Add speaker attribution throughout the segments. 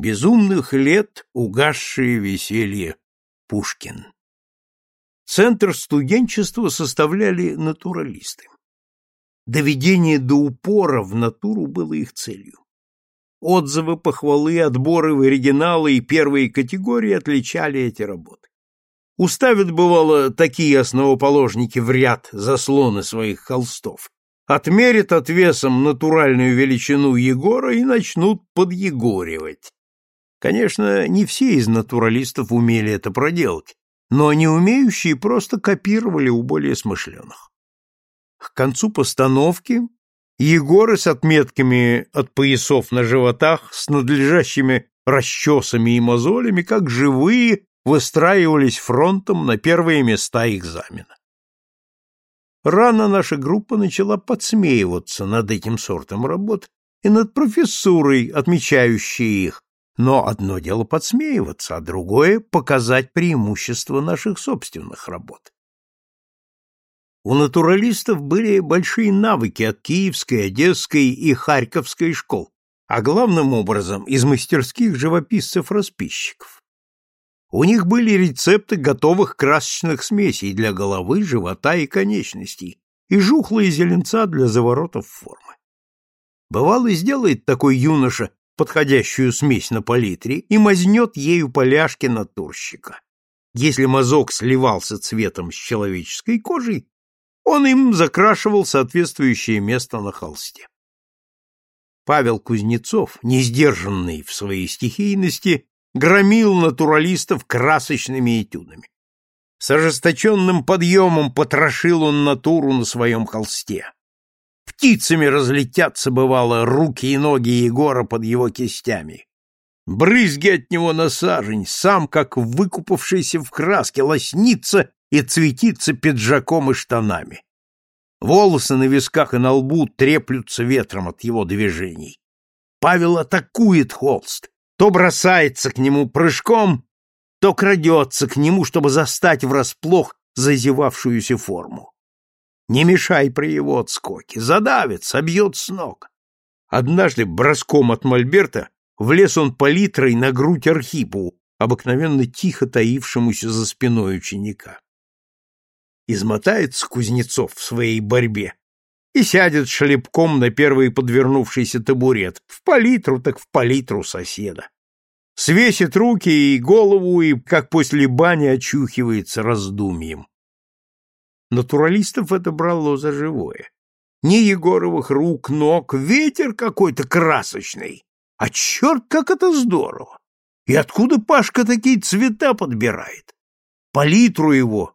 Speaker 1: Безумных лет угасшее веселье. Пушкин. Центр студенчества составляли натуралисты. Доведение до упора в натуру было их целью. Отзывы, похвалы, отборы в оригиналы и первые категории отличали эти работы. Уставят, бывало, такие основоположники в ряд заслоны своих холстов, отмерят отвесом натуральную величину Егора и начнут подъегоривать. Конечно, не все из натуралистов умели это проделать, но не умеющие просто копировали у более смышленых. К концу постановки Егоры с отметками от поясов на животах, с надлежащими расчесами и мозолями, как живые, выстраивались фронтом на первые места экзамена. Рано наша группа начала подсмеиваться над этим сортом работ и над профессурой, отмечающей их, но одно дело подсмеиваться, а другое — показать преимущество наших собственных работ. У натуралистов были большие навыки от Киевской, Одесской и Харьковской школ, а главным образом из мастерских живописцев-расписчиков. У них были рецепты готовых красочных смесей для головы, живота и конечностей и жухлые зеленца для заворотов формы. Бывало, сделает такой юноша подходящую смесь на палитре и мазнет ею поляшки натурщика. Если мазок сливался цветом с человеческой кожей, он им закрашивал соответствующее место на холсте. Павел Кузнецов, не сдержанный в своей стихийности, громил натуралистов красочными этюдами. С ожесточенным подъемом потрошил он натуру на своем холсте. Птицами разлетятся, бывало, руки и ноги Егора под его кистями. Брызги от него на сажень, сам, как выкупавшийся в краске, лоснится и цветится пиджаком и штанами. Волосы на висках и на лбу треплются ветром от его движений. Павел атакует холст, то бросается к нему прыжком, то крадется к нему, чтобы застать врасплох зазевавшуюся форму. Не мешай при его отскоке, задавит, собьет с ног. Однажды броском от мольберта влез он палитрой на грудь Архипу, обыкновенно тихо таившемуся за спиной ученика измотается Кузнецов в своей борьбе и сядет шлепком на первый подвернувшийся табурет, в палитру так в палитру соседа. Свесит руки и голову, и, как после бани, очухивается раздумьем. Натуралистов это брало за живое. Ни Егоровых рук, ног, ветер какой-то красочный. А черт, как это здорово! И откуда Пашка такие цвета подбирает? Палитру его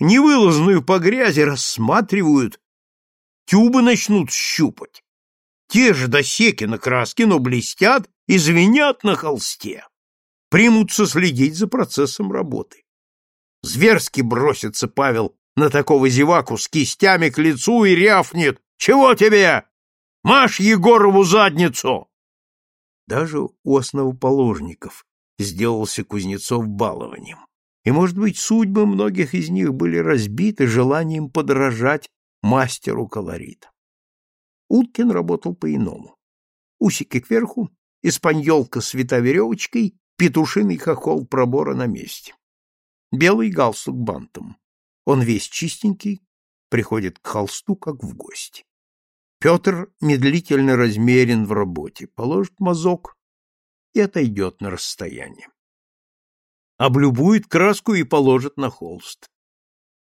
Speaker 1: невылазную по грязи рассматривают, тюбы начнут щупать. Те же досеки на краске, но блестят и звенят на холсте. Примутся следить за процессом работы. Зверски бросится Павел на такого зеваку с кистями к лицу и рявнет. «Чего тебе? Маш Егорову задницу!» Даже у основоположников сделался Кузнецов балованием и, может быть, судьбы многих из них были разбиты желанием подражать мастеру колорита. Уткин работал по-иному. Усики кверху, испаньолка с витоверевочкой, петушиный хохол пробора на месте. Белый галстук бантом. Он весь чистенький, приходит к холсту, как в гости. Петр медлительно размерен в работе, положит мазок и отойдет на расстояние облюбует краску и положит на холст.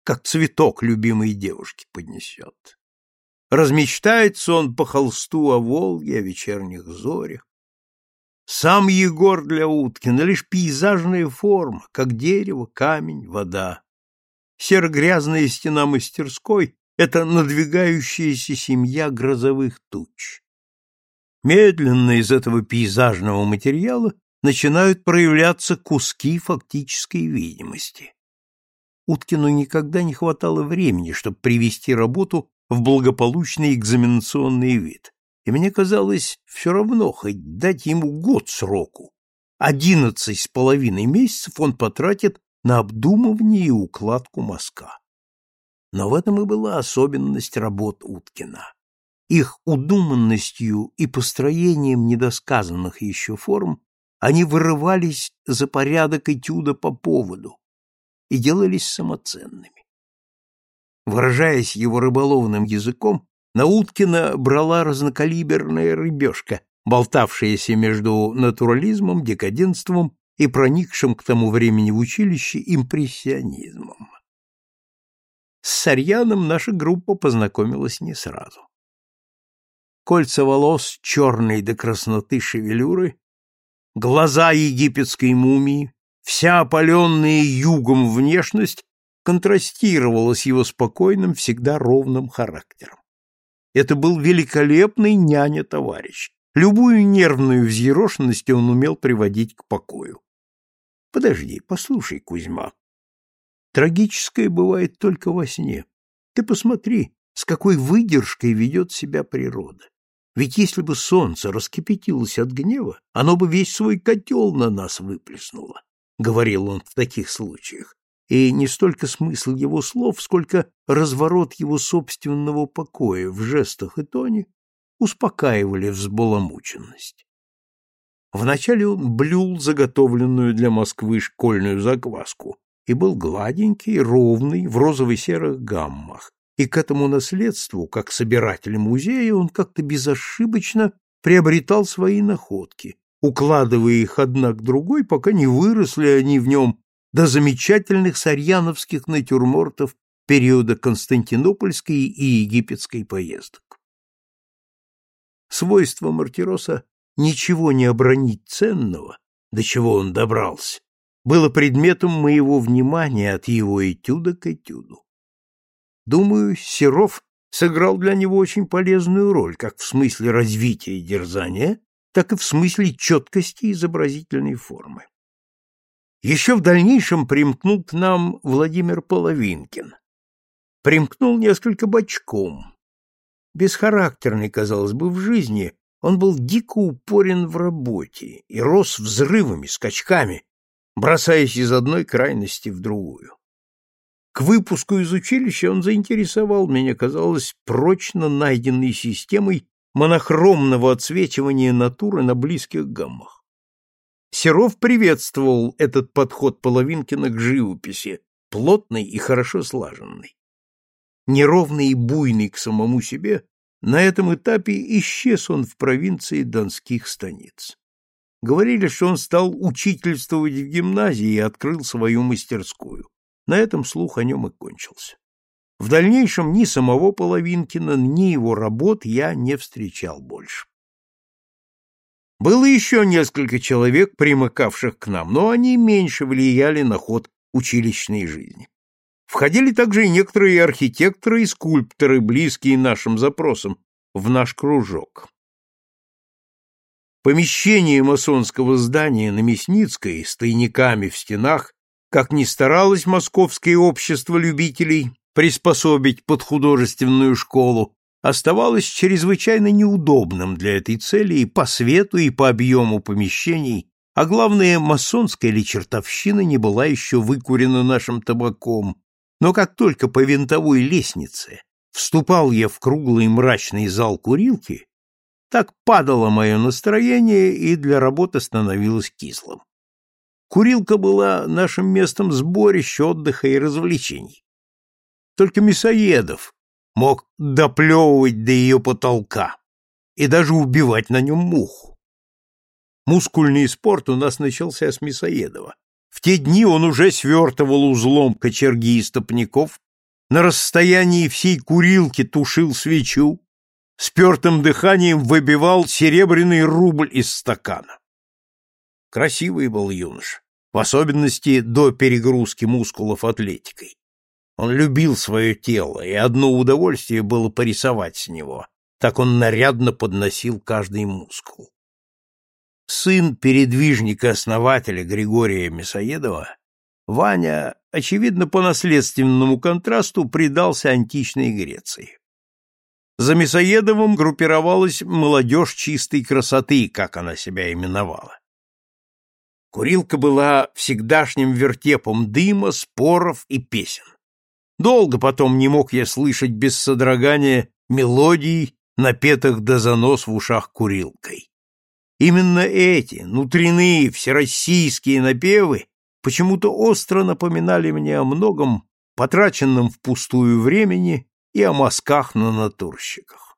Speaker 1: Как цветок любимой девушки поднесет. Размечтается он по холсту о Волге, о вечерних зорях. Сам Егор для Уткина лишь пейзажная форма, как дерево, камень, вода. Серо-грязная стена мастерской — это надвигающаяся семья грозовых туч. Медленно из этого пейзажного материала начинают проявляться куски фактической видимости. Уткину никогда не хватало времени, чтобы привести работу в благополучный экзаменационный вид. И мне казалось, все равно хоть дать ему год сроку. Одиннадцать с половиной месяцев он потратит на обдумывание и укладку мазка. Но в этом и была особенность работ Уткина. Их удуманностью и построением недосказанных еще форм они вырывались за порядок этюда по поводу и делались самоценными. Выражаясь его рыболовным языком, на Уткина брала разнокалиберная рыбешка, болтавшаяся между натурализмом, декаденством и проникшим к тому времени в училище импрессионизмом. С Сарьяном наша группа познакомилась не сразу. Кольца волос черной до красноты шевелюры, глаза египетской мумии, вся опаленная югом внешность контрастировала с его спокойным, всегда ровным характером. Это был великолепный няня-товарищ. Любую нервную взъерошенность он умел приводить к покою. Подожди, послушай, Кузьма. Трагическое бывает только во сне. Ты посмотри, с какой выдержкой ведет себя природа. Ведь если бы солнце раскипятилось от гнева, оно бы весь свой котел на нас выплеснуло, — говорил он в таких случаях и не столько смысл его слов, сколько разворот его собственного покоя в жестах и тоне успокаивали взбаламученность. Вначале он блюл заготовленную для Москвы школьную закваску и был гладенький, ровный, в розово-серых гаммах, и к этому наследству, как собиратель музея, он как-то безошибочно приобретал свои находки, укладывая их одна к другой, пока не выросли они в нем до замечательных сарьяновских натюрмортов периода Константинопольской и египетской поездок. Свойство Мартироса ничего не обронить ценного, до чего он добрался, было предметом моего внимания от его этюда к этюду. Думаю, Серов сыграл для него очень полезную роль как в смысле развития дерзания, так и в смысле четкости изобразительной формы. Еще в дальнейшем примкнул к нам Владимир Половинкин. Примкнул несколько бочком. Бесхарактерный, казалось бы, в жизни, он был дико упорен в работе и рос взрывами, скачками, бросаясь из одной крайности в другую. К выпуску из училища он заинтересовал меня, казалось, прочно найденной системой монохромного отсвечивания натуры на близких гаммах. Серов приветствовал этот подход Половинкина к живописи, плотный и хорошо слаженный. Неровный и буйный к самому себе, на этом этапе исчез он в провинции донских станиц. Говорили, что он стал учительствовать в гимназии и открыл свою мастерскую. На этом слух о нем и кончился. В дальнейшем ни самого Половинкина, ни его работ я не встречал больше. Было еще несколько человек, примыкавших к нам, но они меньше влияли на ход училищной жизни. Входили также и некоторые архитекторы и скульпторы, близкие нашим запросам, в наш кружок. Помещение масонского здания на Мясницкой с тайниками в стенах, как ни старалось московское общество любителей приспособить под художественную школу, оставалось чрезвычайно неудобным для этой цели и по свету, и по объему помещений, а главное, масонская или чертовщина не была еще выкурена нашим табаком. Но как только по винтовой лестнице вступал я в круглый мрачный зал курилки, так падало мое настроение и для работы становилось кислым. Курилка была нашим местом сборища, отдыха и развлечений. Только мясоедов, мог доплевывать до ее потолка и даже убивать на нем муху. Мускульный спорт у нас начался с Мясоедова. Те дни он уже свертывал узлом кочерги и стопников, на расстоянии всей курилки тушил свечу, спертым дыханием выбивал серебряный рубль из стакана. Красивый был юноша, в особенности до перегрузки мускулов атлетикой. Он любил свое тело, и одно удовольствие было порисовать с него. Так он нарядно подносил каждый мускул. Сын передвижника-основателя Григория Мясоедова, Ваня, очевидно, по наследственному контрасту предался античной Греции. За Мясоедовым группировалась молодежь чистой красоты, как она себя именовала. Курилка была всегдашним вертепом дыма, споров и песен. Долго потом не мог я слышать без содрогания мелодий, напетых до занос в ушах курилкой. Именно эти, внутренние, всероссийские напевы почему-то остро напоминали мне о многом, потраченном впустую времени и о мазках на натурщиках.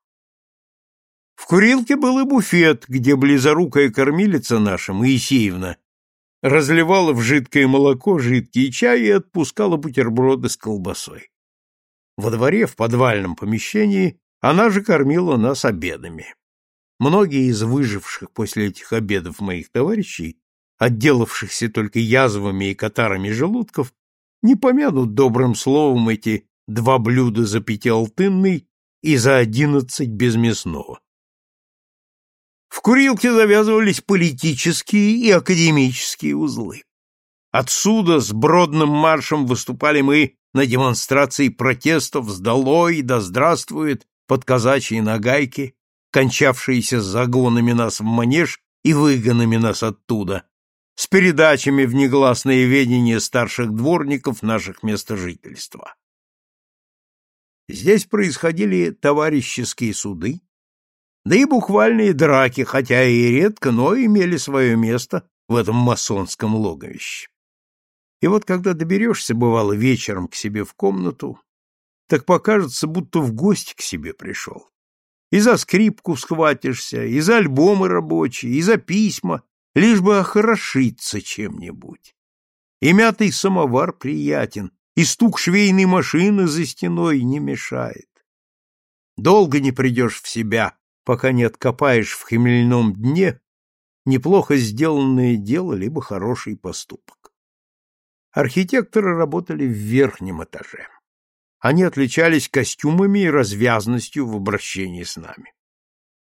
Speaker 1: В курилке был и буфет, где близорукая кормилица наша, Моисеевна, разливала в жидкое молоко жидкий чай и отпускала бутерброды с колбасой. Во дворе, в подвальном помещении, она же кормила нас обедами. Многие из выживших после этих обедов моих товарищей, отделавшихся только язвами и катарами желудков, не помянут добрым словом эти два блюда за пятиалтынный и за одиннадцать без мясного. В курилке завязывались политические и академические узлы. Отсюда с бродным маршем выступали мы на демонстрации протестов с «Долой! Да здравствует!» под казачьи нагайки, кончавшиеся загонами нас в манеж и выгонами нас оттуда, с передачами в негласное ведение старших дворников наших местожительства. Здесь происходили товарищеские суды, да и буквальные драки, хотя и редко, но имели свое место в этом масонском логовище. И вот когда доберешься, бывало, вечером к себе в комнату, так покажется, будто в гости к себе пришел. И за скрипку схватишься, и за альбомы рабочие, и за письма, лишь бы охорошиться чем-нибудь. И мятый самовар приятен, и стук швейной машины за стеной не мешает. Долго не придешь в себя, пока не откопаешь в хмельном дне неплохо сделанное дело либо хороший поступок. Архитекторы работали в верхнем этаже. Они отличались костюмами и развязностью в обращении с нами.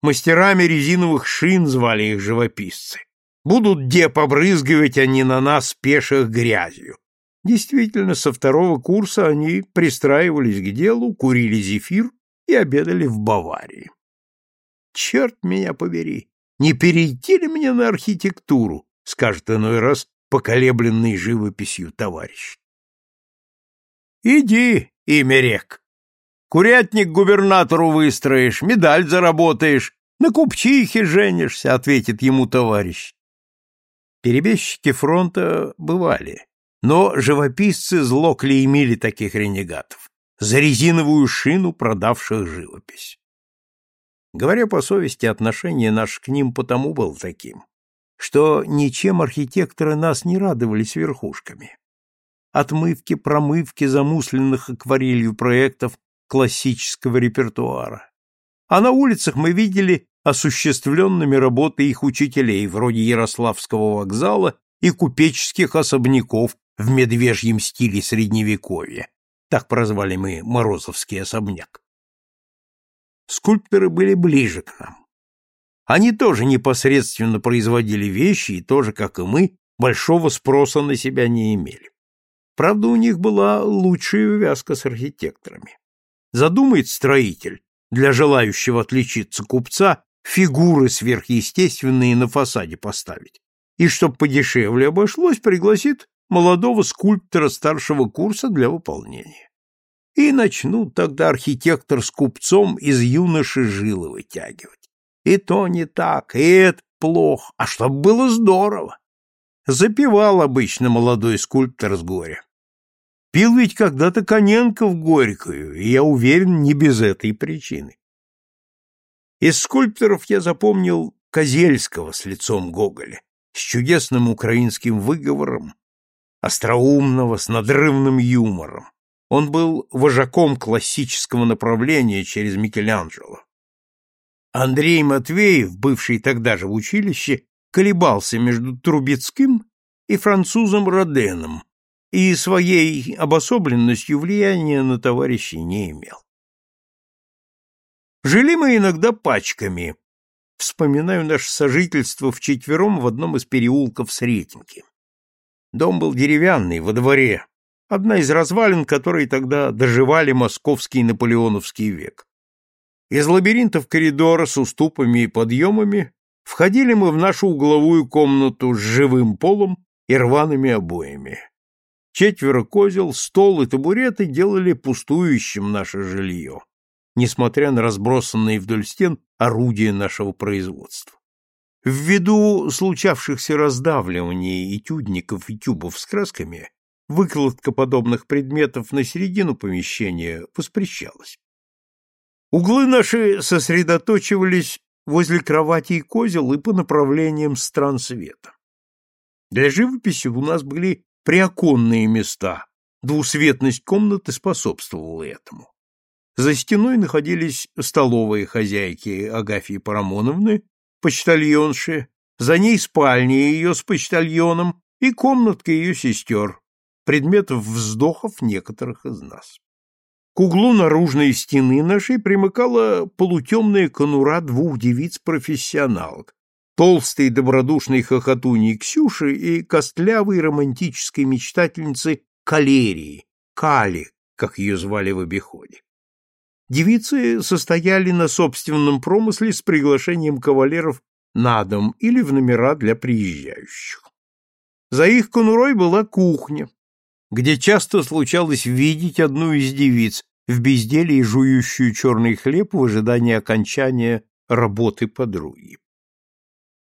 Speaker 1: Мастерами резиновых шин звали их живописцы. Будут где побрызгивать они на нас пеших грязью. Действительно, со второго курса они пристраивались к делу, курили зефир и обедали в Баварии. Черт меня побери! Не перейти ли мне на архитектуру? Скажет иной раз поколебленный живописью товарищ. Иди, имя рек. Курятник губернатору выстроишь, медаль заработаешь, на купчихе женишься, ответит ему товарищ. Перебежчики фронта бывали, но живописцы зло клеймили таких ренегатов, за резиновую шину продавших живопись. Говоря по совести, отношение наше к ним потому было таким, что ничем архитекторы нас не радовали с верхушками. Отмывки, промывки замусленных акварелью проектов классического репертуара. А на улицах мы видели осуществленными работы их учителей, вроде Ярославского вокзала и купеческих особняков в медвежьем стиле Средневековья. Так прозвали мы Морозовский особняк скульпторы были ближе к нам. Они тоже непосредственно производили вещи и тоже, как и мы, большого спроса на себя не имели. Правда, у них была лучшая увязка с архитекторами. Задумает строитель для желающего отличиться купца фигуры сверхъестественные на фасаде поставить. И чтоб подешевле обошлось, пригласит молодого скульптора старшего курса для выполнения и начнут тогда архитектор с купцом из юноши жилы вытягивать. И то не так, и это плохо, а чтоб было здорово. Запивал обычно молодой скульптор с горя. Пил ведь когда-то Коненко в Горькую, и я уверен, не без этой причины. Из скульпторов я запомнил Козельского с лицом Гоголя, с чудесным украинским выговором, остроумного, с надрывным юмором. Он был вожаком классического направления через Микеланджело. Андрей Матвеев, бывший тогда же в училище, колебался между Трубецким и французом Роденом и своей обособленностью влияния на товарищей не имел. Жили мы иногда пачками. Вспоминаю наше сожительство вчетвером в одном из переулков Сретенки. Дом был деревянный, во дворе, одна из развалин, которые тогда доживали московский наполеоновский век. Из лабиринтов коридора с уступами и подъемами входили мы в нашу угловую комнату с живым полом и рваными обоями. Четверо козел, стол и табуреты делали пустующим наше жилье, несмотря на разбросанные вдоль стен орудия нашего производства. Ввиду случавшихся раздавливаний этюдников и тюбов с красками, выкладка подобных предметов на середину помещения воспрещалась. Углы наши сосредоточивались возле кровати и козел и по направлениям стран света. Для живописи у нас были приоконные места, двусветность комнаты способствовала этому. За стеной находились столовые хозяйки Агафьи Парамоновны, почтальонши, за ней спальня ее с почтальоном и комнатка ее сестер, предметов вздохов некоторых из нас. К углу наружной стены нашей примыкала полутемная конура двух девиц-профессионалок, толстой добродушной хохотуньи Ксюши и костлявой романтической мечтательницы Калерии, Кали, как ее звали в обиходе. Девицы состояли на собственном промысле с приглашением кавалеров на дом или в номера для приезжающих. За их конурой была кухня, где часто случалось видеть одну из девиц в безделии жующую черный хлеб в ожидании окончания работы подруги.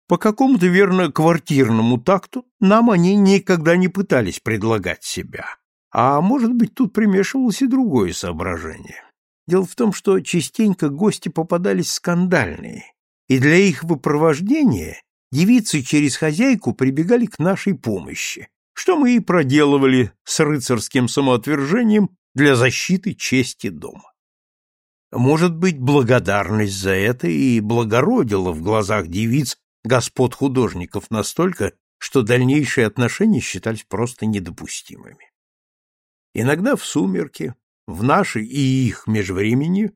Speaker 1: По какому-то верно квартирному такту нам они никогда не пытались предлагать себя. А может быть, тут примешивалось и другое соображение. Дело в том, что частенько гости попадались скандальные, и для их выпровождения девицы через хозяйку прибегали к нашей помощи, что мы и проделывали с рыцарским самоотвержением для защиты чести дома. Может быть, благодарность за это и благородила в глазах девиц господ художников настолько, что дальнейшие отношения считались просто недопустимыми. Иногда в сумерки в наши и их межвремени,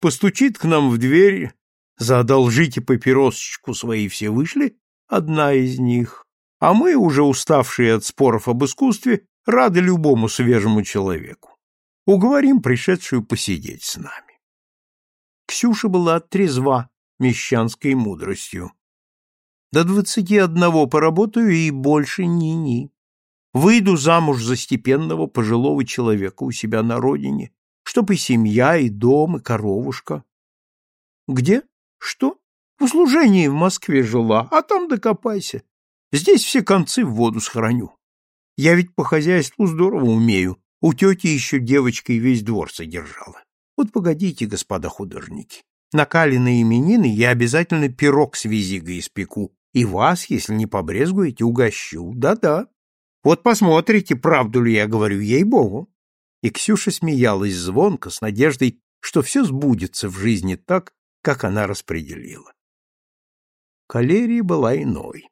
Speaker 1: постучит к нам в дверь, за одолжите папиросочку свои все вышли, одна из них, а мы, уже уставшие от споров об искусстве, рады любому свежему человеку. Уговорим пришедшую посидеть с нами. Ксюша была трезва мещанской мудростью. До двадцати одного поработаю и больше ни-ни. Выйду замуж за степенного пожилого человека у себя на родине, чтоб и семья, и дом, и коровушка. Где? Что? В служении в Москве жила, а там докопайся. Здесь все концы в воду схороню. Я ведь по хозяйству здорово умею. У тети еще девочкой весь двор содержала. Вот погодите, господа художники. На Калины именины я обязательно пирог с визигой испеку, и вас, если не побрезгуете, угощу. Да-да. Вот посмотрите, правду ли я говорю, ей-богу. И Ксюша смеялась звонко, с надеждой, что все сбудется в жизни так, как она распределила. Калерия была иной.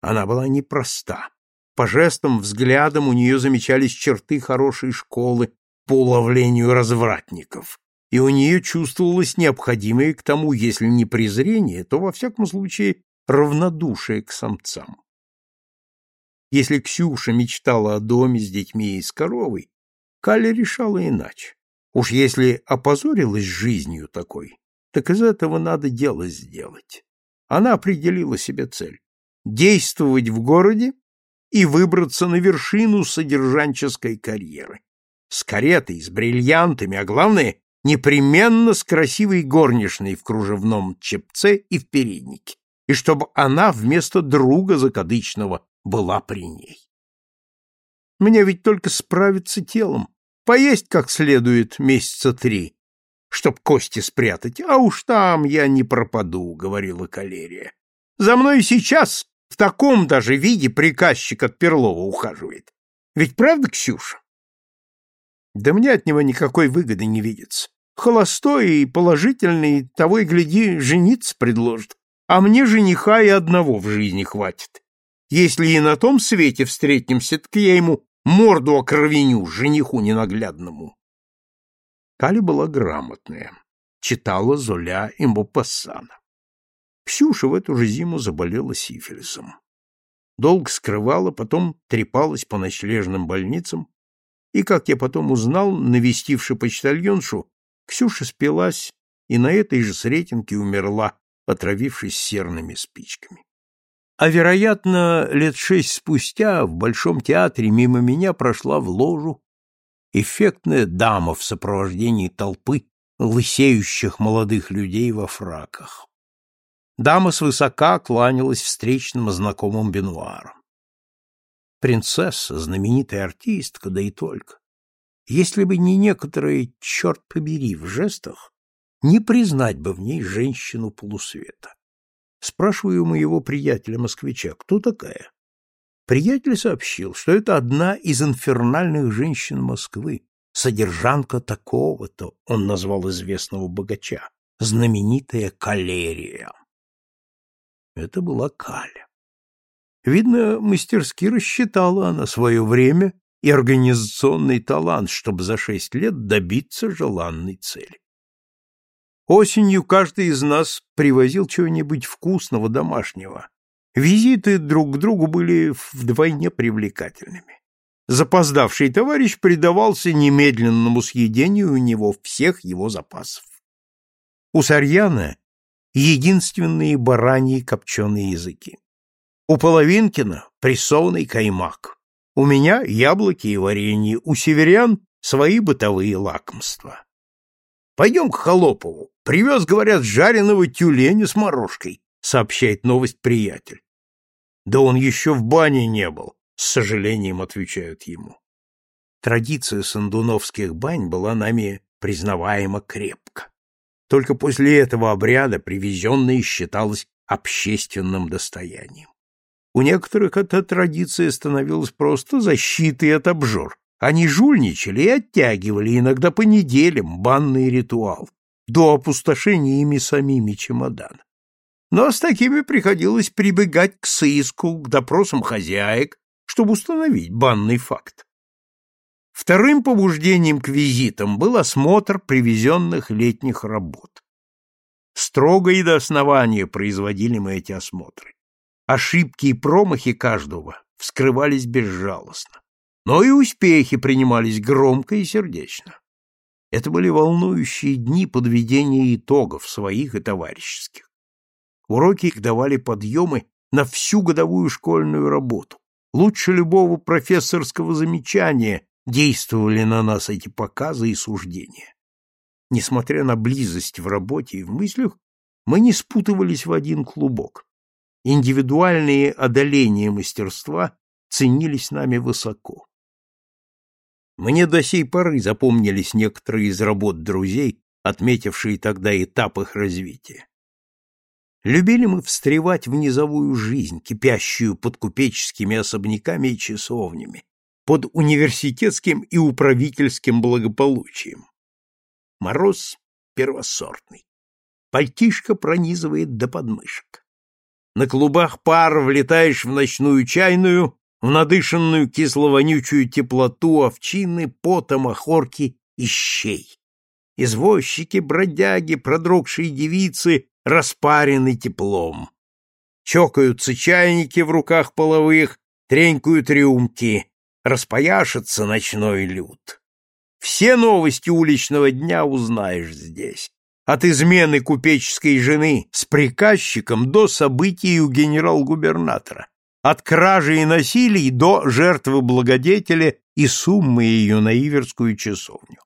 Speaker 1: Она была непроста. По жестам, взглядам у нее замечались черты хорошей школы по уловлению развратников, и у нее чувствовалось необходимое к тому, если не презрение, то, во всяком случае, равнодушие к самцам. Если Ксюша мечтала о доме с детьми и с коровой, Каля решала иначе. Уж если опозорилась жизнью такой, так из этого надо дело сделать. Она определила себе цель — действовать в городе и выбраться на вершину содержанческой карьеры. С каретой, с бриллиантами, а главное, непременно с красивой горничной в кружевном чепце и в переднике. И чтобы она вместо друга закадычного была при ней. Мне ведь только справиться телом, поесть как следует месяца три, чтоб кости спрятать, а уж там я не пропаду, — говорила Калерия. За мной сейчас в таком даже виде приказчик от Перлова ухаживает. Ведь правда, Ксюша? Да мне от него никакой выгоды не видится. Холостой и положительный, того и гляди, жениться предложит. А мне жениха и одного в жизни хватит. Если и на том свете встретимся, так я ему морду окровеню, жениху ненаглядному. Кали была грамотная, читала Золя и Мопассана. Ксюша в эту же зиму заболела сифилисом. Долго скрывала, потом трепалась по ночлежным больницам, и, как я потом узнал, навестивши почтальоншу, Ксюша спилась и на этой же Сретенке умерла, отравившись серными спичками. А, вероятно, лет шесть спустя в Большом театре мимо меня прошла в ложу эффектная дама в сопровождении толпы лысеющих молодых людей во фраках. Дама свысока кланялась встречным знакомым бенуарам. Принцесса, знаменитая артистка, да и только. Если бы не некоторые, черт побери, в жестах, не признать бы в ней женщину полусвета. Спрашиваю моего приятеля-москвича, кто такая? Приятель сообщил, что это одна из инфернальных женщин Москвы, содержанка такого-то, он назвал известного богача, знаменитая Калерия. Это была Каля. Видно, мастерски рассчитала она свое время и организационный талант, чтобы за шесть лет добиться желанной цели. Осенью каждый из нас привозил чего-нибудь вкусного, домашнего. Визиты друг к другу были вдвойне привлекательными. Запоздавший товарищ предавался немедленному съедению у него всех его запасов. У Сарьяна единственные бараньи копченые языки. У Половинкина прессованный каймак. У меня яблоки и варенье, у северян свои бытовые лакомства. Пойдем к Холопову. Привез, говорят, жареного тюленя с морожкой, сообщает новость приятель. Да он еще в бане не был, с сожалением отвечают ему. Традиция сандуновских бань была нами признаваема крепко. Только после этого обряда привезенное считалось общественным достоянием. У некоторых эта традиция становилась просто защитой от обжор. Они жульничали и оттягивали иногда по неделям банный ритуал, до опустошения ими самими чемодана. Но с такими приходилось прибегать к сыску, к допросам хозяек, чтобы установить банный факт. Вторым побуждением к визитам был осмотр привезенных летних работ. Строго и до основания производили мы эти осмотры. Ошибки и промахи каждого вскрывались безжалостно. Но и успехи принимались громко и сердечно. Это были волнующие дни подведения итогов своих и товарищеских. Уроки их давали подъемы на всю годовую школьную работу. Лучше любого профессорского замечания действовали на нас эти показы и суждения. Несмотря на близость в работе и в мыслях, мы не спутывались в один клубок. Индивидуальные одоления мастерства ценились нами высоко. Мне до сей поры запомнились некоторые из работ друзей, отметившие тогда этап их развития. Любили мы встревать в низовую жизнь, кипящую под купеческими особняками и часовнями, под университетским и управительским благополучием. Мороз первосортный. Пальтишко пронизывает до подмышек. На клубах пар влетаешь в ночную чайную, в надышанную кисловонючую теплоту овчины, пота, махорки и щей. Извозчики, бродяги, продрогшие девицы распарены теплом. Чокаются чайники в руках половых, тренькают рюмки, распояшится ночной люд. Все новости уличного дня узнаешь здесь. От измены купеческой жены с приказчиком до событий у генерал-губернатора. От кражи и насилий до жертвы благодетеля и суммы ее на Иверскую часовню.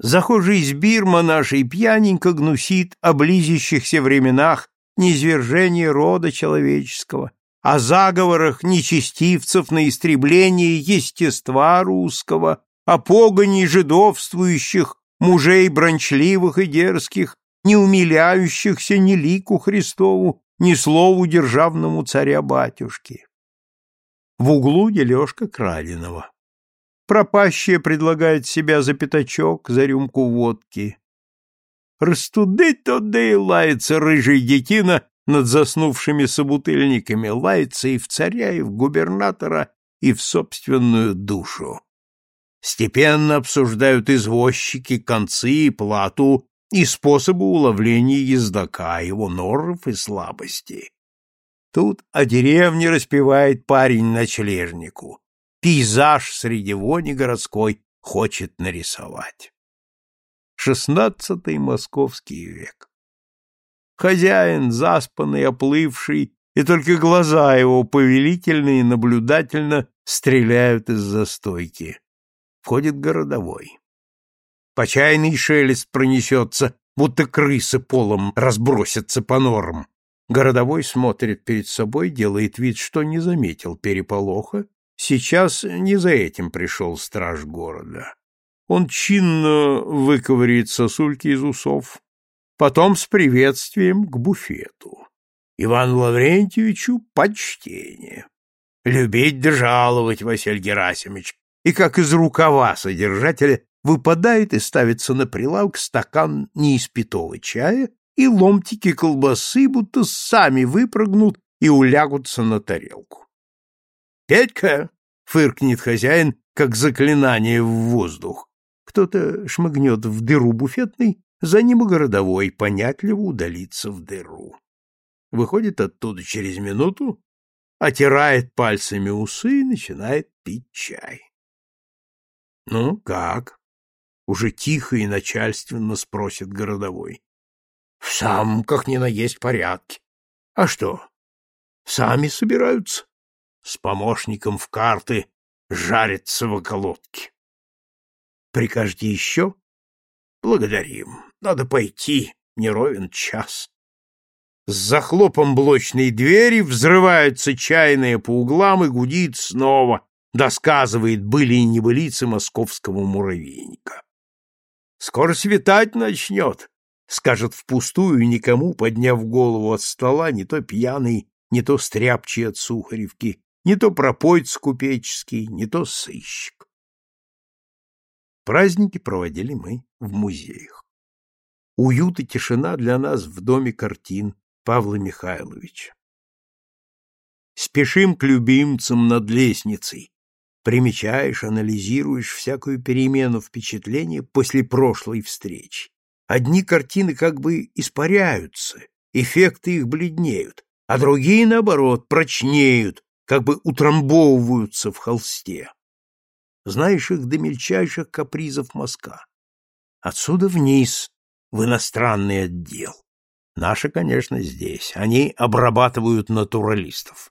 Speaker 1: Захожий из Бирма нашей пьяненько гнусит о близящихся временах низвержения рода человеческого, о заговорах нечестивцев на истребление естества русского, о погоне жидовствующих, мужей брончливых и дерзких, не умиляющихся ни лику Христову, ни слову державному царя-батюшки. В углу дележка краденого. Пропащая предлагает себя за пятачок, за рюмку водки. Растудыть-то да и лается рыжий детина над заснувшими собутыльниками, лается и в царя, и в губернатора, и в собственную душу. Степенно обсуждают извозчики концы и плату и способы уловления ездока, его норов и слабости. Тут о деревне распевает парень ночлежнику. Пейзаж среди вони городской хочет нарисовать. Шестнадцатый московский век. Хозяин, заспанный, оплывший, и только глаза его повелительно и наблюдательно стреляют из застойки. Входит городовой. Почайный шелест пронесется, будто крысы полом разбросятся по норам. Городовой смотрит перед собой, делает вид, что не заметил переполоха. Сейчас не за этим пришел страж города. Он чинно выковыряет сосульки из усов, потом с приветствием к буфету. Иван Лаврентьевичу почтение. Любить да жаловать, Василий Герасимович. И как из рукава содержателя выпадает и ставится на прилавок стакан неиспитого чая, и ломтики колбасы будто сами выпрыгнут и улягутся на тарелку. «Петька!» — фыркнет хозяин, как заклинание в воздух. Кто-то шмыгнет в дыру буфетной, за ним и городовой понятливо удалится в дыру. Выходит оттуда через минуту, отирает пальцами усы и начинает пить чай. — Ну, как? — уже тихо и начальственно спросит городовой. — В самом, как ни на есть, порядке. — А что? Сами собираются? С помощником в карты жарятся в околотке. Прикажете еще? Благодарим. Надо пойти, не ровен час. С захлопом блочной двери взрывается чайная по углам и гудит снова, досказывает были и небылицы московского муравейника. Скоро светать начнет, скажет впустую, никому, подняв голову от стола, не то пьяный, не то стряпчий от Сухаревки, не то пропойц купеческий, не то сыщик. Праздники проводили мы в музеях. Уют и тишина для нас в доме картин Павла Михайловича. Спешим к любимцам над лестницей. Примечаешь, анализируешь всякую перемену впечатления после прошлой встречи. Одни картины как бы испаряются, эффекты их бледнеют, а другие, наоборот, прочнеют, как бы утрамбовываются в холсте знаешь их до мельчайших капризов мазка. Отсюда вниз, в иностранный отдел. Наши, конечно, здесь. Они обрабатывают натуралистов.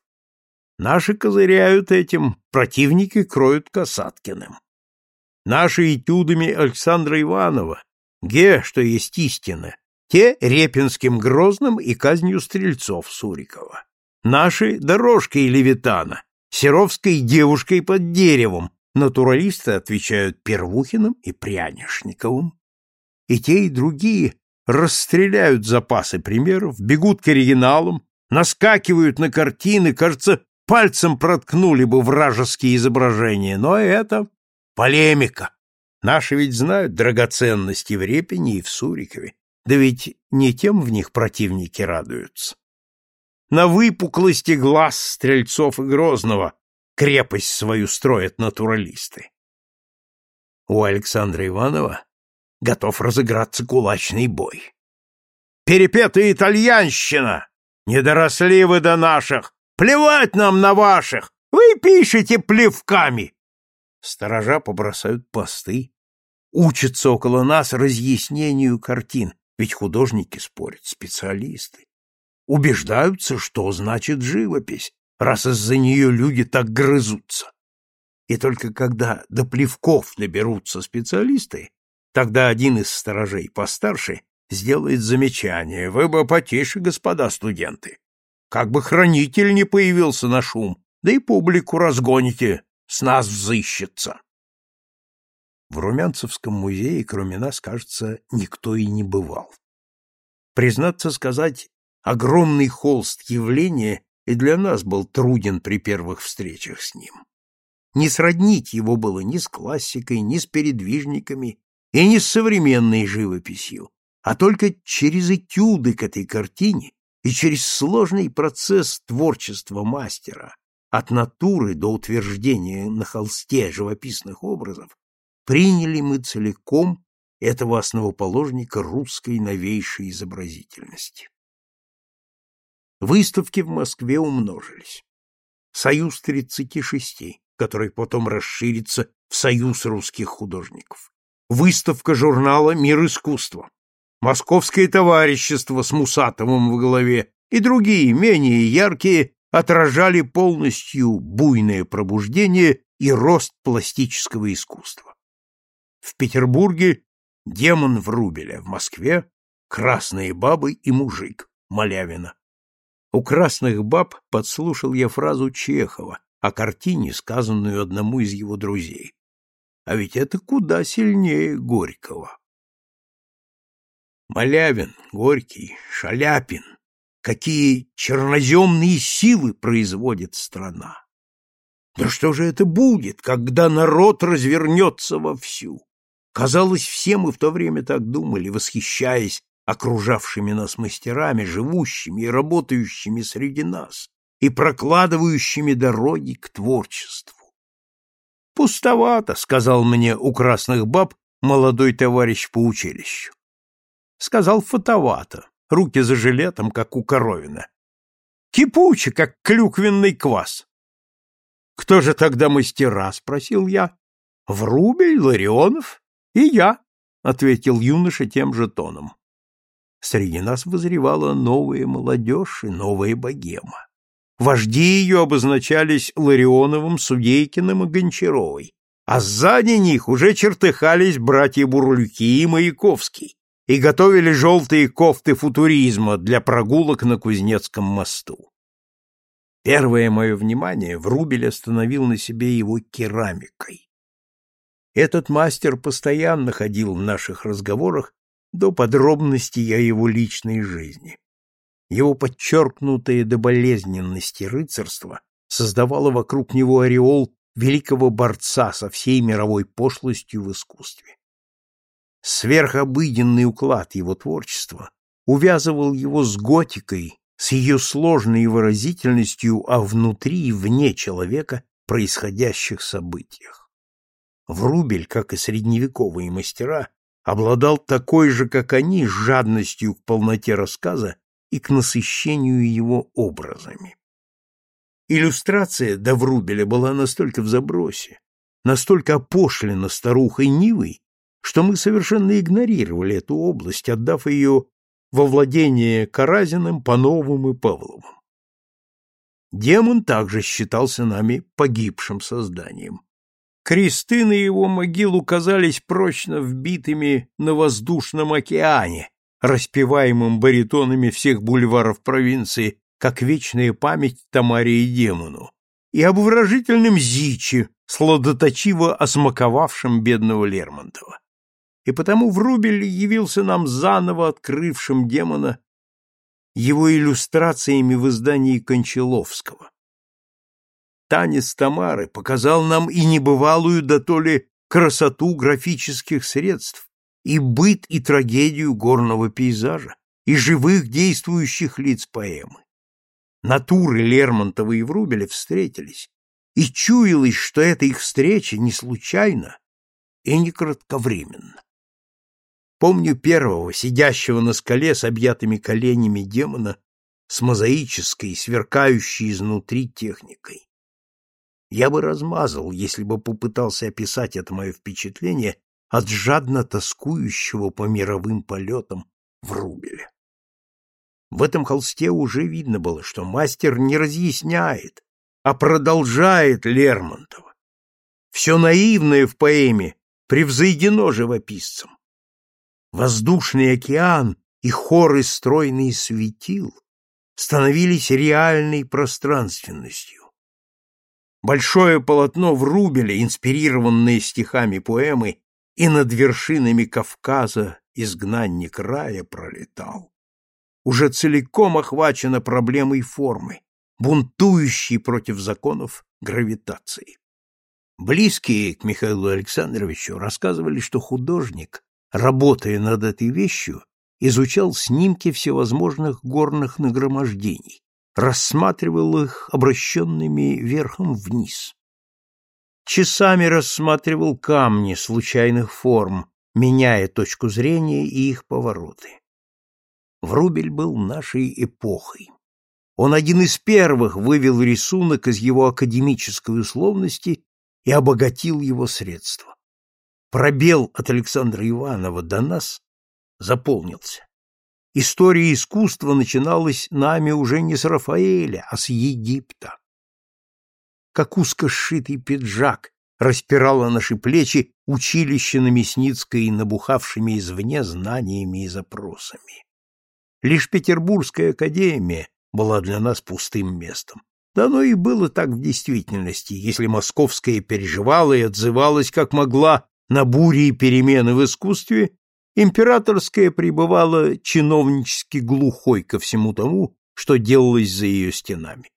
Speaker 1: Наши козыряют этим, противники кроют Касаткиным. Наши этюдами Александра Иванова, ге, что есть истина, те Репинским Грозным и казнью стрельцов Сурикова. Наши дорожкой Левитана, Серовской девушкой под деревом, Натуралисты отвечают Первухиным и Прянишниковым. И те, и другие расстреляют запасы примеров, бегут к оригиналам, наскакивают на картины, кажется, пальцем проткнули бы вражеские изображения, но это полемика. Наши ведь знают драгоценности в Репине и в Сурикове, да ведь не тем в них противники радуются. На выпуклости глаз Стрельцов и Грозного крепость свою строят натуралисты. У Александра Иванова готов разыграться кулачный бой. Перепетая итальянщина! Не доросли вы до наших! Плевать нам на ваших! Вы пишете плевками! Сторожа побросают посты, учатся около нас разъяснению картин, ведь художники спорят, специалисты. Убеждаются, что значит живопись, раз из-за нее люди так грызутся. И только когда до плевков наберутся специалисты, тогда один из сторожей постарше сделает замечание. Вы бы потише, господа студенты. Как бы хранитель не появился на шум, да и публику разгоните, с нас взыщется. В Румянцевском музее, кроме нас, кажется, никто и не бывал. Признаться сказать, огромный холст явления и для нас был труден при первых встречах с ним. Не сроднить его было ни с классикой, ни с передвижниками и ни с современной живописью, а только через этюды к этой картине и через сложный процесс творчества мастера, от натуры до утверждения на холсте живописных образов, приняли мы целиком этого основоположника русской новейшей изобразительности. Выставки в Москве умножились. Союз 36, который потом расширится в Союз русских художников. Выставка журнала «Мир искусства». Московское товарищество с Мусатовым в главе и другие, менее яркие, отражали полностью буйное пробуждение и рост пластического искусства. В Петербурге демон Врубеля, в Москве красные бабы и мужик Малявина. У красных баб подслушал я фразу Чехова о картине, сказанную одному из его друзей. А ведь это куда сильнее Горького. Малявин, Горький, Шаляпин. Какие черноземные силы производит страна! Да что же это будет, когда народ развернется вовсю? Казалось, все мы в то время так думали, восхищаясь окружавшими нас мастерами, живущими и работающими среди нас и прокладывающими дороги к творчеству. «Пустовато», — сказал мне у красных баб молодой товарищ по училищу. Сказал фотовато, руки за жилетом, как у коровина. Кипуче, как клюквенный квас. «Кто же тогда мастера?» — спросил я. «Врубель, Ларионов и я», — ответил юноша тем же тоном. Среди нас возревала новая молодежь и новая богема. Вожди ее обозначались Ларионовым, Судейкиным и Гончаровой, а сзади них уже чертыхались братья Бурлюки и Маяковский и готовили желтые кофты футуризма для прогулок на Кузнецком мосту. Первое мое внимание Врубель остановил на себе его керамикой. Этот мастер постоянно ходил в наших разговорах до подробностей о его личной жизни. Его подчеркнутая до болезненности рыцарство создавало вокруг него ореол великого борца со всей мировой пошлостью в искусстве. Сверхобыденный уклад его творчества увязывал его с готикой, с ее сложной выразительностью о внутри и вне человека происходящих событиях. Врубель, как и средневековые мастера, обладал такой же, как они, жадностью к полноте рассказа и к насыщению его образами. Иллюстрация до Врубеля была настолько в забросе, настолько опошлена старухой Нивой, что мы совершенно игнорировали эту область, отдав ее во владение Каразиным, Пановым и Павловым. Демон также считался нами погибшим созданием. Кресты на его могилу казались прочно вбитыми на воздушном океане, распеваемым баритонами всех бульваров провинции, как вечная память Тамаре и демону, и обворожительным Зичи, сладоточиво осмаковавшим бедного Лермонтова. И потому Врубель явился нам заново открывшим демона его иллюстрациями в издании Кончаловского. Танец Тамары показал нам и небывалую да то ли красоту графических средств, и быт и трагедию горного пейзажа, и живых действующих лиц поэмы. Натуры Лермонтова и Врубеля встретились, и чуялось, что эта их встреча не случайна и не кратковременна. Помню первого, сидящего на скале с объятыми коленями демона, с мозаической, сверкающей изнутри техникой. Я бы размазал, если бы попытался описать это мое впечатление от жадно тоскующего по мировым полетам Врубеля. В этом холсте уже видно было, что мастер не разъясняет, а продолжает Лермонтова. Все наивное в поэме превзойдено живописцем. Воздушный океан и хоры стройные светил становились реальной пространственностью. Большое полотно Врубеля, инспирированное стихами поэмы, и над вершинами Кавказа изгнанник рая пролетал. Уже целиком охвачена проблемой формы, бунтующей против законов гравитации. Близкие к Михаилу Александровичу рассказывали, что художник, работая над этой вещью, изучал снимки всевозможных горных нагромождений, рассматривал их обращенными верхом вниз часами рассматривал камни случайных форм, меняя точку зрения и их повороты. Врубель был нашей эпохой. Он один из первых вывел рисунок из его академической условности и обогатил его средства. Пробел от Александра Иванова до нас заполнился. История искусства начиналась нами уже не с Рафаэля, а с Египта как узко сшитый пиджак, распирало наши плечи училище на Мясницкой набухавшими извне знаниями и запросами. Лишь Петербургская академия была для нас пустым местом. Да оно и было так в действительности, если московская переживала и отзывалась как могла на бури и перемены в искусстве, императорская пребывала чиновнически глухой ко всему тому, что делалось за ее стенами.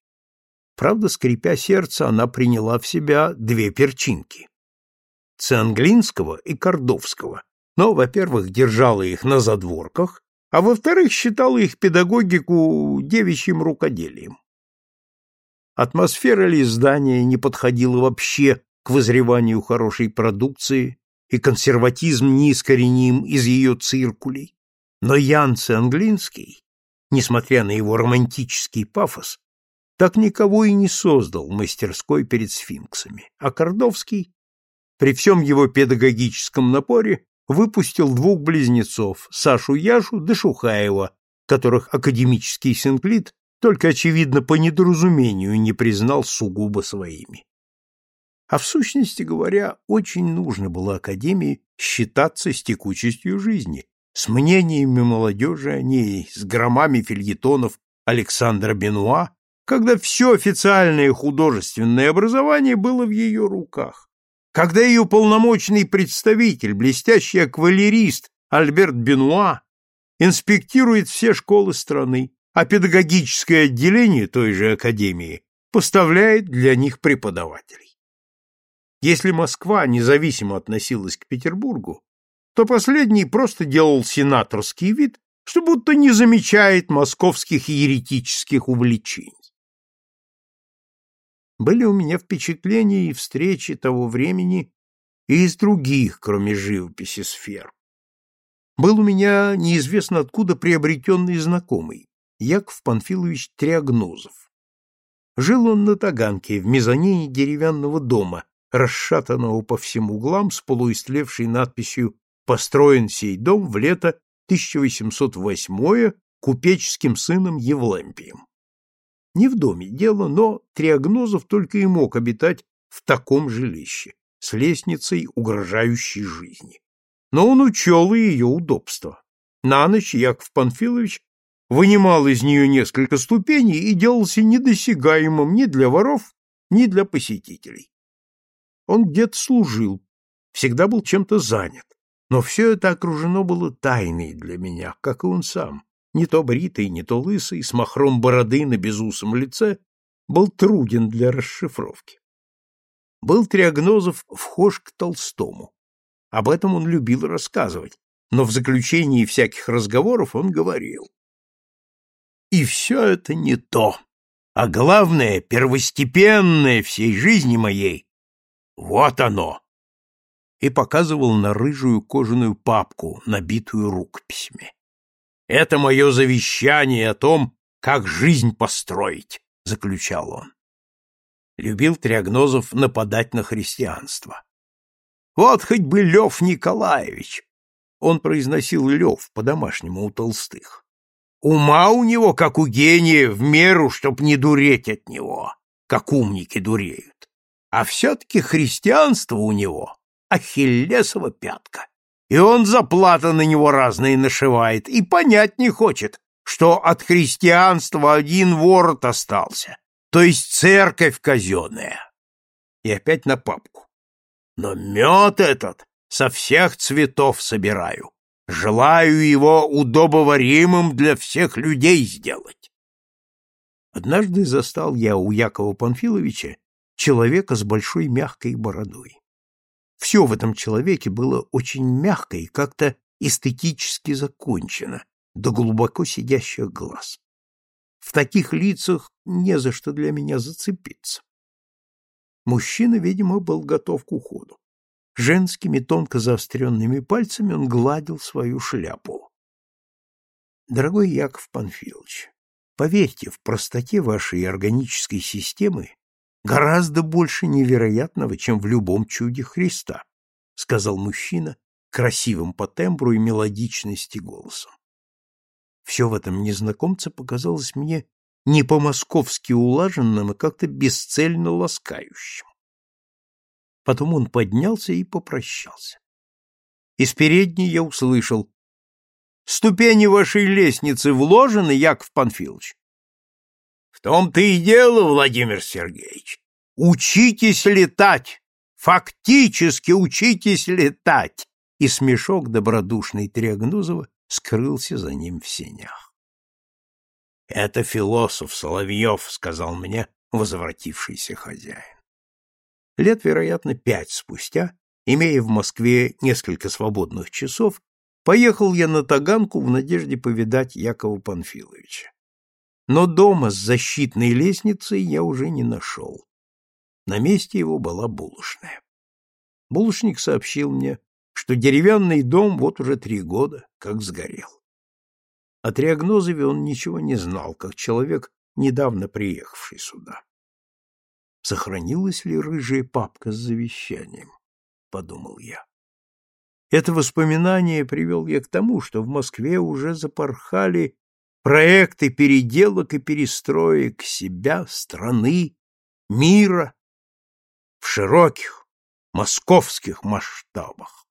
Speaker 1: Правда, скрипя сердце, она приняла в себя две перчинки — Цианглинского и Кордовского, но, во-первых, держала их на задворках, а во-вторых, считала их педагогику девичьим рукоделием. Атмосфера ли здания не подходила вообще к возреванию хорошей продукции, и консерватизм неискореним из ее циркулей. Но Ян Цианглинский, несмотря на его романтический пафос, так никого и не создал мастерской перед сфинксами, а Кордовский, при всем его педагогическом напоре, выпустил двух близнецов, Сашу Яшу да Шухаева, которых академический синклит только, очевидно, по недоразумению не признал сугубо своими. А в сущности говоря, очень нужно было Академии считаться с текучестью жизни, с мнениями молодежи о ней, с громами фильетонов Александра Бенуа, когда все официальное художественное образование было в ее руках, когда ее полномочный представитель, блестящий аквалерист Альберт Бенуа, инспектирует все школы страны, а педагогическое отделение той же академии поставляет для них преподавателей. Если Москва независимо относилась к Петербургу, то последний просто делал сенаторский вид, что будто не замечает московских еретических увлечений. Были у меня впечатления и встречи того времени и из других, кроме живописи, сфер. Был у меня неизвестно откуда приобретенный знакомый, Яков Панфилович Триагнозов. Жил он на Таганке, в мезонине деревянного дома, расшатанного по всем углам с полуистлевшей надписью «Построен сей дом в лето 1808 купеческим сыном Евлампием». Не в доме дело, но Триагнозов только и мог обитать в таком жилище, с лестницей, угрожающей жизни. Но он учел и ее удобство. На ночь Яков Панфилович вынимал из нее несколько ступеней и делался недосягаемым ни для воров, ни для посетителей. Он где-то служил, всегда был чем-то занят, но все это окружено было тайной для меня, как и он сам не то бритый, не то лысый, с махром бороды на безусом лице, был труден для расшифровки. Был Триагнозов вхож к Толстому. Об этом он любил рассказывать, но в заключении всяких разговоров он говорил. И все это не то, а главное, первостепенное всей жизни моей, вот оно. И показывал на рыжую кожаную папку, набитую рукописями. Это мое завещание о том, как жизнь построить, — заключал он. Любил Триагнозов нападать на христианство. Вот хоть бы Лев Николаевич. Он произносил Лев по-домашнему у толстых. Ума у него, как у гения, в меру, чтоб не дуреть от него, как умники дуреют. А все-таки христианство у него — ахиллесова пятка и он заплата на него разные нашивает, и понять не хочет, что от христианства один ворот остался, то есть церковь казенная. И опять на папку. Но мед этот со всех цветов собираю. Желаю его удобоваримым для всех людей сделать. Однажды застал я у Якова Панфиловича человека с большой мягкой бородой. Все в этом человеке было очень мягко и как-то эстетически закончено, до глубоко сидящих глаз. В таких лицах не за что для меня зацепиться. Мужчина, видимо, был готов к уходу. Женскими тонко заостренными пальцами он гладил свою шляпу. Дорогой Яков Панфилович, поверьте, в простоте вашей органической системы гораздо больше невероятного, чем в любом чуде Христа, сказал мужчина красивым по тембру и мелодичности голосом. Все в этом незнакомце показалось мне не по-московски улаженным, а как-то бесцельно ласкающим. Потом он поднялся и попрощался. Из передней я услышал. — Ступени вашей лестницы вложены, Яков Панфилович? В том-то и дело, Владимир Сергеевич. Учитесь летать, фактически учитесь летать. И смешок добродушный Триагнузова скрылся за ним в сенях. Это философ Соловьев, сказал мне возвратившийся хозяин. Лет, вероятно, пять спустя, имея в Москве несколько свободных часов, поехал я на Таганку в надежде повидать Якова Панфиловича. Но дома с защитной лестницей я уже не нашел. На месте его была булочная. Булочник сообщил мне, что деревянный дом вот уже три года как сгорел. О Триагнозове он ничего не знал, как человек, недавно приехавший сюда. Сохранилась ли рыжая папка с завещанием? Подумал я. Это воспоминание привел я к тому, что в Москве уже запорхали проекты переделок и перестроек себя, страны, мира в широких московских масштабах.